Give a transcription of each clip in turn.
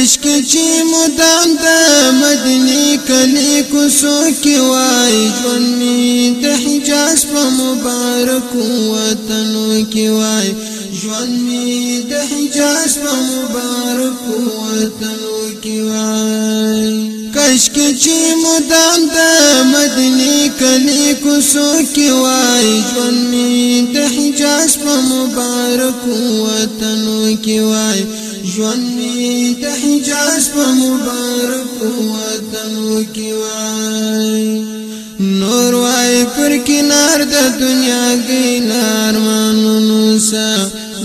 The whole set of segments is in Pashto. کاشک چې مدام د مدینه کلی کوسو کې وای ژوند می د حجاز په مبارک وطن کې وای ژوند می د حجاز په مبارک وطن کې وای کاشک چې مدام د مدینه کلی کوسو کې وای ژوند می د حجاز په مبارک وطن کې وای ژوند می د حجاز په مبارک وطن کې وای نور وای پر کنار د دنیا کې نارمانونو سا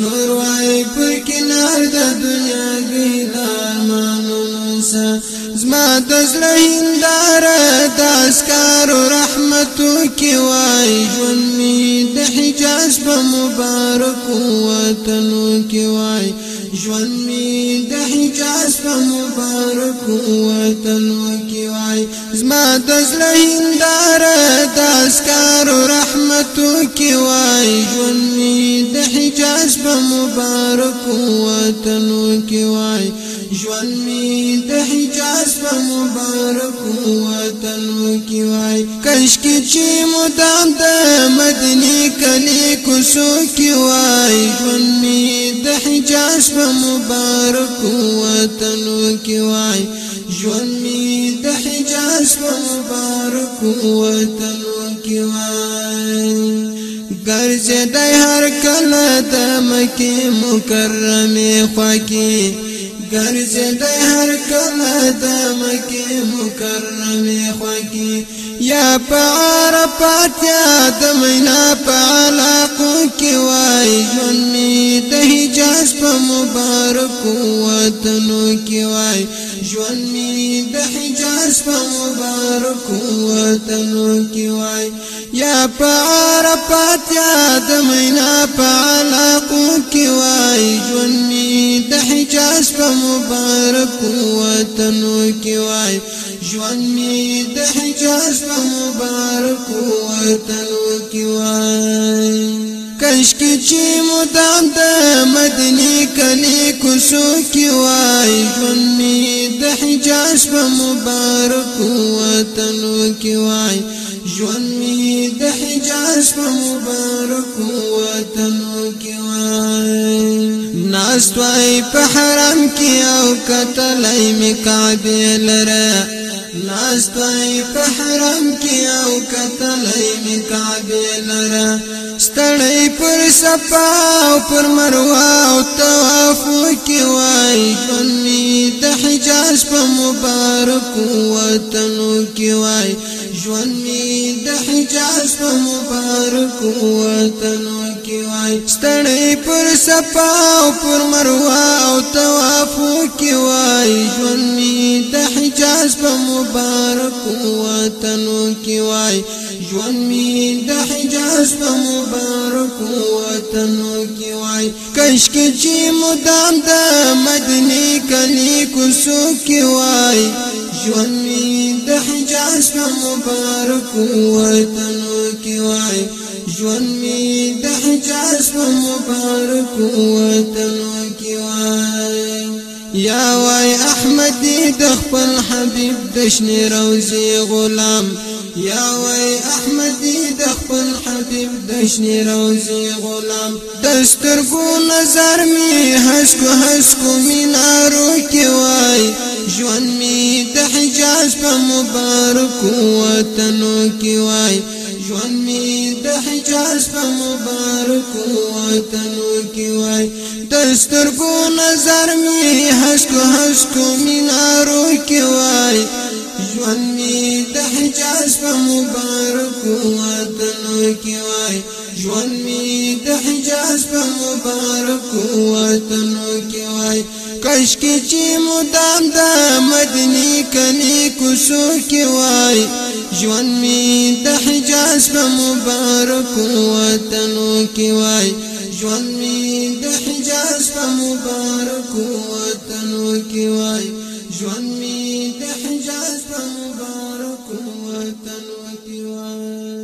نور وای پر کنار د دنیا کې نارمانونو سا زما د زړه هنداره د اسکار رحمتو کې وای ژوند می د حجاز په مبارک وطن کې وای ژوند می د حجاز په مبارک وطن وکي وای زما د زړه هنداره د اسکار رحمت وکي وای ژوند می د حجاز په مبارک وطن وکي وای ژوند می د حجاز په مبارک وطن وکي وای کش کی چې مدام د مدني کلی کوڅو کې وای ژوند می جاش په مبارک وطن کې وای ژوند می د حجاز په مبارک وطن کې وای ګرځې د هر کله د مکه مکرمه خوا کې ګرځې د هر کله د مکه مکرمه خوا کې یا پار پاتیا د مینا پالاقو کې وای ژوند می د حجاز په مبارک وطنو کې وای ژوند می د حجاز په مبارک وطنو کې وای یا پار پاتیا د مینا جوان می د حجاز په مبارک وطن وکي وای کشکی چې مدام د مدني کلی کوسو کې وای جوان می د حجاز په مبارک وطن وکي جوان می د حجاز مبارک وطن وکي ناس تواي په حرم کې او کتلای می کعبه لره ناس پای په حرم کې او کتلې می کعبه لرا ستړې پر صفا او پر مروه او طواف کې وای فني د حجاز په مبارک وطن کې وای ژوند می د حجاز په مبارک وطن کې وای ستړې پر صفا او پر مروه او طواف کې لاس په مبارک وطنو کې وای ژوند می د حجاز په مبارک وطنو کې وای کش کې چې مدام د مدني کلی کوڅو کې وای ژوند می د حجاز په مبارک وطنو کې وای ژوند می د حجاز په مبارک وطنو کې وای یا وای احمدی د خپل حبیب د شنه روزي غلام یا وای احمدی د خپل حبیب د شنه روزي غلام دسترګو نظر می حس کو حس کو می خاص په مبارک وطنو کې وای دستر کو نظر می حس کو حس کو مینارو کې وای ژوند می د حجاز په مبارک وطنو کې وای ژوند می د حجاز په مبارک وطنو کې وای کاش کې چې مدام د مدني کني کو سو کې وای ژوند می د حجاز په مبارک وطنو کې وای ژوند می د حجاز په مبارک وطنو کې وای ژوند می د حجاز په مبارک وطنو کې وای